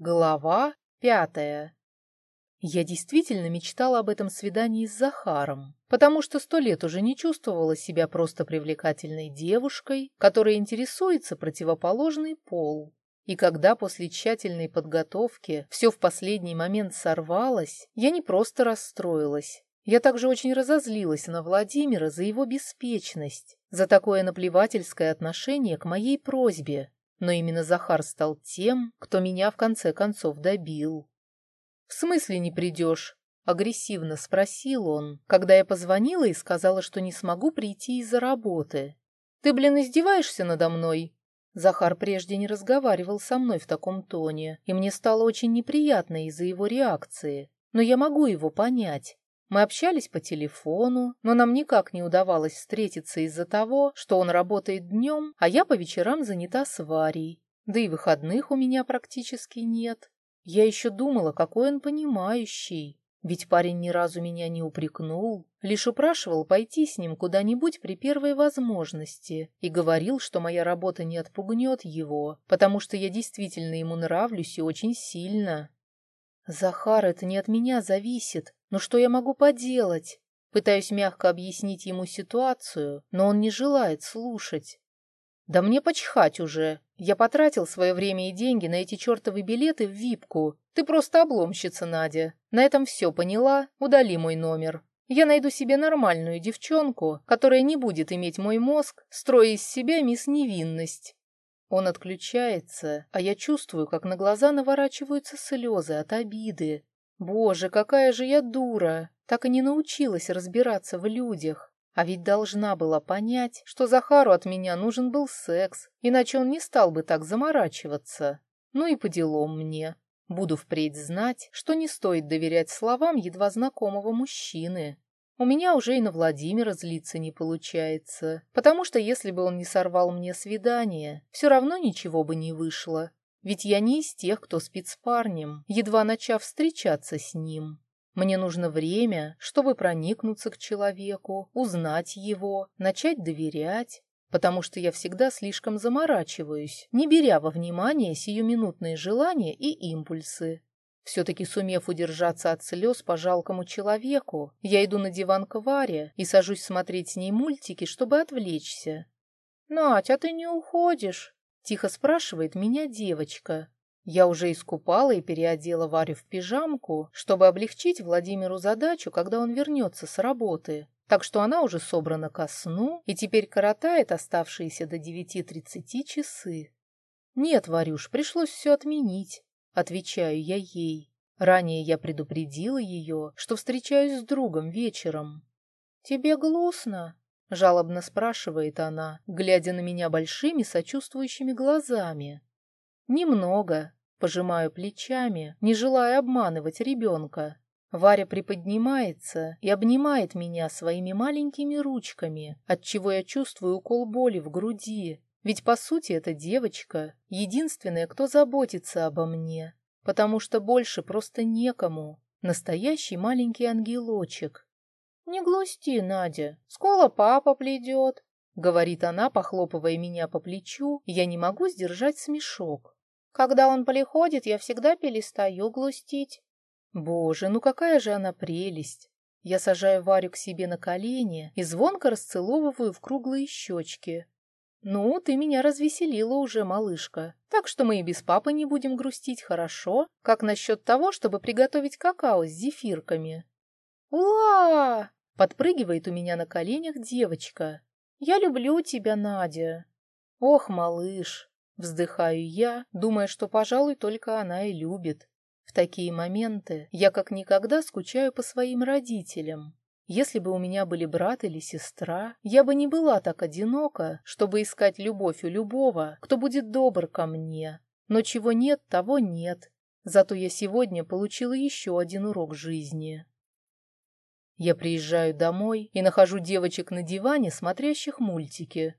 Глава пятая. Я действительно мечтала об этом свидании с Захаром, потому что сто лет уже не чувствовала себя просто привлекательной девушкой, которая интересуется противоположный пол. И когда после тщательной подготовки все в последний момент сорвалось, я не просто расстроилась. Я также очень разозлилась на Владимира за его беспечность, за такое наплевательское отношение к моей просьбе, но именно Захар стал тем, кто меня в конце концов добил. «В смысле не придешь?» — агрессивно спросил он, когда я позвонила и сказала, что не смогу прийти из-за работы. «Ты, блин, издеваешься надо мной?» Захар прежде не разговаривал со мной в таком тоне, и мне стало очень неприятно из-за его реакции. Но я могу его понять. Мы общались по телефону, но нам никак не удавалось встретиться из-за того, что он работает днем, а я по вечерам занята с Варей. Да и выходных у меня практически нет. Я еще думала, какой он понимающий. Ведь парень ни разу меня не упрекнул, лишь упрашивал пойти с ним куда-нибудь при первой возможности и говорил, что моя работа не отпугнет его, потому что я действительно ему нравлюсь и очень сильно. «Захар, это не от меня зависит. Но что я могу поделать? Пытаюсь мягко объяснить ему ситуацию, но он не желает слушать. Да мне почхать уже. Я потратил свое время и деньги на эти чертовы билеты в ВИПку. Ты просто обломщица, Надя. На этом все поняла? Удали мой номер. Я найду себе нормальную девчонку, которая не будет иметь мой мозг, строя из себя мисс Невинность. Он отключается, а я чувствую, как на глаза наворачиваются слезы от обиды. Боже, какая же я дура! Так и не научилась разбираться в людях. А ведь должна была понять, что Захару от меня нужен был секс, иначе он не стал бы так заморачиваться. Ну и по делам мне. Буду впредь знать, что не стоит доверять словам едва знакомого мужчины. У меня уже и на Владимира злиться не получается, потому что если бы он не сорвал мне свидание, все равно ничего бы не вышло. Ведь я не из тех, кто спит с парнем, едва начав встречаться с ним. Мне нужно время, чтобы проникнуться к человеку, узнать его, начать доверять, потому что я всегда слишком заморачиваюсь, не беря во внимание сиюминутные желания и импульсы. Все-таки сумев удержаться от слез по жалкому человеку, я иду на диван к Варе и сажусь смотреть с ней мультики, чтобы отвлечься. «Надь, а ты не уходишь?» Тихо спрашивает меня девочка. Я уже искупала и переодела Варю в пижамку, чтобы облегчить Владимиру задачу, когда он вернется с работы. Так что она уже собрана ко сну и теперь коротает оставшиеся до девяти тридцати часы. «Нет, Варюш, пришлось все отменить», — отвечаю я ей. Ранее я предупредила ее, что встречаюсь с другом вечером. «Тебе грустно?» — жалобно спрашивает она, глядя на меня большими сочувствующими глазами. «Немного», — пожимаю плечами, не желая обманывать ребенка. Варя приподнимается и обнимает меня своими маленькими ручками, отчего я чувствую укол боли в груди. Ведь, по сути, эта девочка — единственная, кто заботится обо мне, потому что больше просто некому. Настоящий маленький ангелочек, «Не глусти, Надя, скоро папа придет», — говорит она, похлопывая меня по плечу, я не могу сдержать смешок. «Когда он приходит, я всегда перестаю глустить». Боже, ну какая же она прелесть! Я сажаю Варю к себе на колени и звонко расцеловываю в круглые щечки. «Ну, ты меня развеселила уже, малышка, так что мы и без папы не будем грустить, хорошо? Как насчет того, чтобы приготовить какао с зефирками?» «Уа!» — подпрыгивает у меня на коленях девочка. «Я люблю тебя, Надя!» «Ох, малыш!» — вздыхаю я, думая, что, пожалуй, только она и любит. В такие моменты я как никогда скучаю по своим родителям. Если бы у меня были брат или сестра, я бы не была так одинока, чтобы искать любовь у любого, кто будет добр ко мне. Но чего нет, того нет. Зато я сегодня получила еще один урок жизни. Я приезжаю домой и нахожу девочек на диване, смотрящих мультики.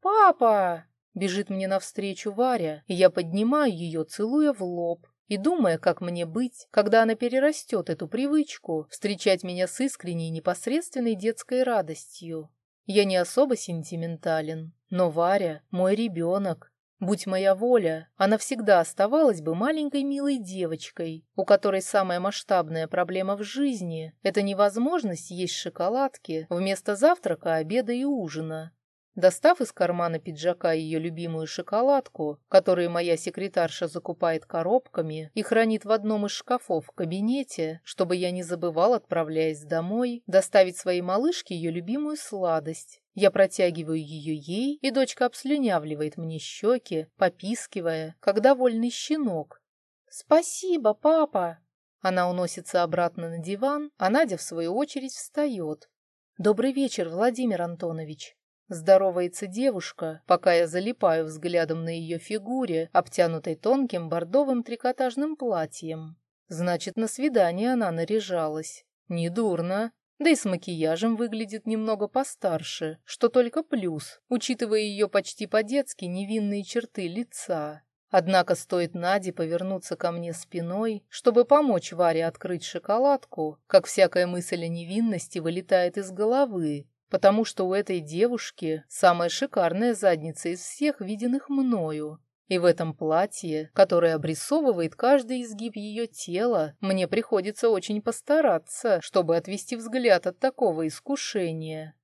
«Папа!» — бежит мне навстречу Варя, и я поднимаю ее, целуя в лоб, и думая, как мне быть, когда она перерастет эту привычку, встречать меня с искренней непосредственной детской радостью. Я не особо сентиментален, но Варя — мой ребенок. Будь моя воля, она всегда оставалась бы маленькой милой девочкой, у которой самая масштабная проблема в жизни – это невозможность есть шоколадки вместо завтрака, обеда и ужина. Достав из кармана пиджака ее любимую шоколадку, которую моя секретарша закупает коробками и хранит в одном из шкафов в кабинете, чтобы я не забывал, отправляясь домой, доставить своей малышке ее любимую сладость. Я протягиваю ее ей, и дочка обслюнявливает мне щеки, попискивая, как довольный щенок. «Спасибо, папа!» Она уносится обратно на диван, а Надя, в свою очередь, встает. «Добрый вечер, Владимир Антонович!» Здоровается девушка, пока я залипаю взглядом на ее фигуре, обтянутой тонким бордовым трикотажным платьем. Значит, на свидание она наряжалась. Недурно. Да и с макияжем выглядит немного постарше, что только плюс, учитывая ее почти по-детски невинные черты лица. Однако стоит Наде повернуться ко мне спиной, чтобы помочь Варе открыть шоколадку, как всякая мысль о невинности вылетает из головы, потому что у этой девушки самая шикарная задница из всех виденных мною. И в этом платье, которое обрисовывает каждый изгиб ее тела, мне приходится очень постараться, чтобы отвести взгляд от такого искушения.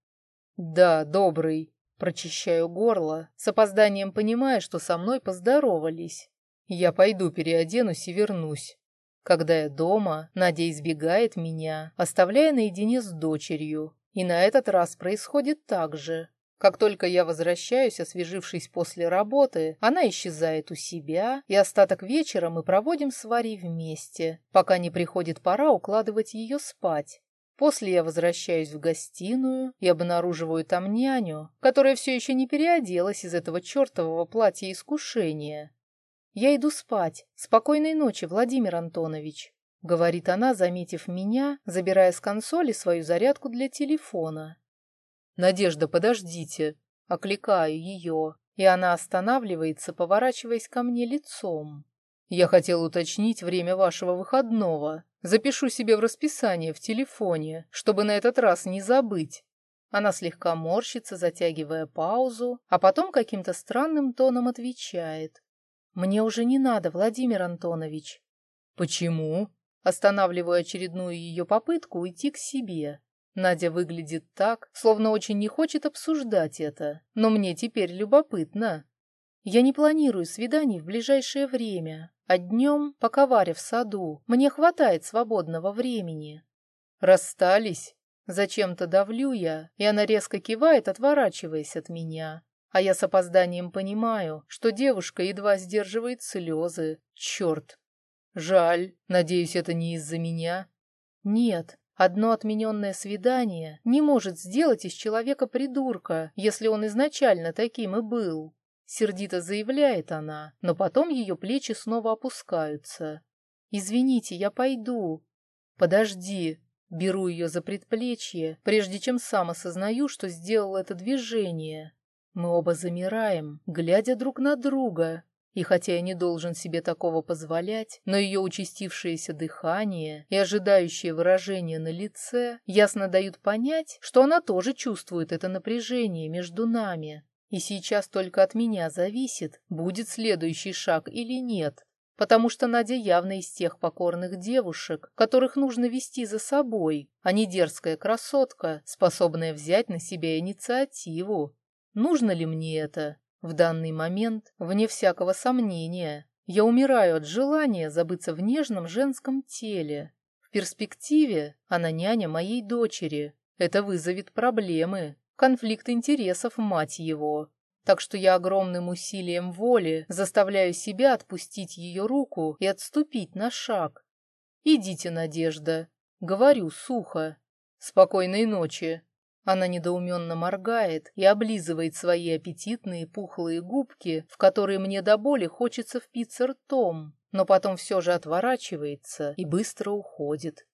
«Да, добрый», — прочищаю горло, с опозданием понимая, что со мной поздоровались. «Я пойду переоденусь и вернусь». Когда я дома, Надя избегает меня, оставляя наедине с дочерью, и на этот раз происходит так же. Как только я возвращаюсь, освежившись после работы, она исчезает у себя, и остаток вечера мы проводим с Варей вместе, пока не приходит пора укладывать ее спать. После я возвращаюсь в гостиную и обнаруживаю там няню, которая все еще не переоделась из этого чертового платья искушения. Я иду спать. Спокойной ночи, Владимир Антонович говорит она, заметив меня, забирая с консоли свою зарядку для телефона. «Надежда, подождите!» Окликаю ее, и она останавливается, поворачиваясь ко мне лицом. «Я хотел уточнить время вашего выходного. Запишу себе в расписание в телефоне, чтобы на этот раз не забыть». Она слегка морщится, затягивая паузу, а потом каким-то странным тоном отвечает. «Мне уже не надо, Владимир Антонович». «Почему?» Останавливаю очередную ее попытку уйти к себе. Надя выглядит так, словно очень не хочет обсуждать это, но мне теперь любопытно. Я не планирую свиданий в ближайшее время, а днем, пока Варя в саду, мне хватает свободного времени. Расстались? Зачем-то давлю я, и она резко кивает, отворачиваясь от меня. А я с опозданием понимаю, что девушка едва сдерживает слезы. Черт, Жаль. Надеюсь, это не из-за меня? Нет. Одно отмененное свидание не может сделать из человека придурка, если он изначально таким и был. Сердито заявляет она, но потом ее плечи снова опускаются. «Извините, я пойду». «Подожди». Беру ее за предплечье, прежде чем сам осознаю, что сделал это движение. Мы оба замираем, глядя друг на друга, и хотя я не должен себе такого позволять, но ее участившееся дыхание и ожидающее выражение на лице ясно дают понять, что она тоже чувствует это напряжение между нами. И сейчас только от меня зависит, будет следующий шаг или нет, потому что Надя явно из тех покорных девушек, которых нужно вести за собой, а не дерзкая красотка, способная взять на себя инициативу. Нужно ли мне это? В данный момент, вне всякого сомнения, я умираю от желания забыться в нежном женском теле. В перспективе она няня моей дочери. Это вызовет проблемы, конфликт интересов, мать его. Так что я огромным усилием воли заставляю себя отпустить ее руку и отступить на шаг. «Идите, Надежда», — говорю сухо. «Спокойной ночи», она недоуменно моргает и облизывает свои аппетитные пухлые губки, в которые мне до боли хочется впиться ртом, но потом все же отворачивается и быстро уходит.